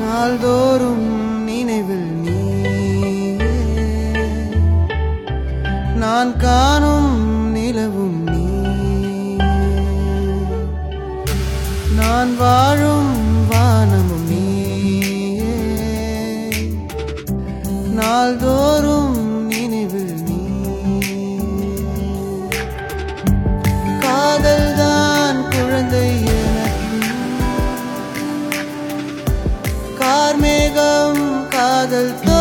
நாள்தோறும் நினைவில் நீ நான் காணும் நிலவும் நீயே. நான் வாழும் வானமும் நீ நாள்தோறும் காதல் தோ